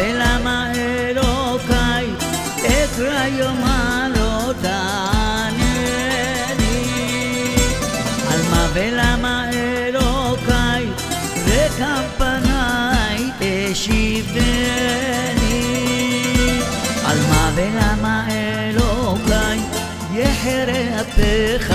ולמה אלוקיי עזרא יאמר לא תענה לי? על מה ולמה אלוקיי וכף פניי תשיבני? על מה ולמה אלוקיי יחרא אפיך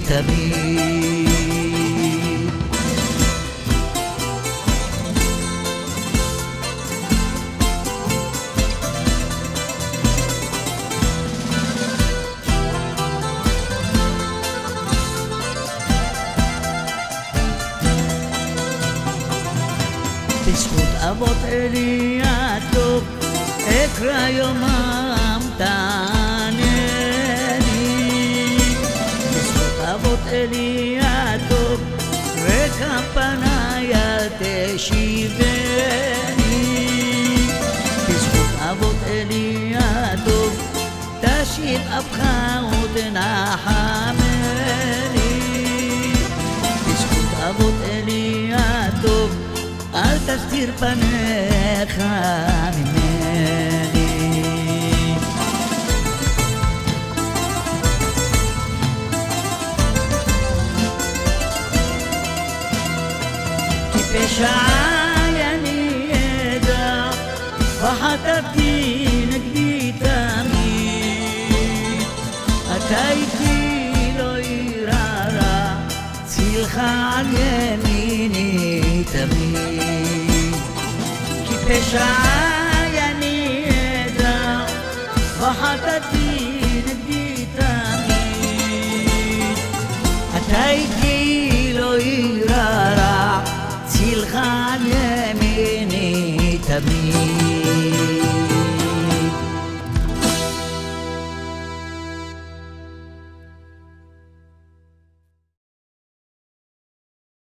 תמיד. בזכות אבות אלי הטוב, אקרא יומם תענני. شيب أبخا وطنا حاملي. تشكت أبو تقليا توب أل تشتير بنيخا مني. شعالني يدا وحتى איתי לא אירא רע, צילך על ימיני תמיד. כי פשעי אני אדע, וחטאתי נגדי תמיד. אתה איתי לא אירא רע, צילך על ימיני.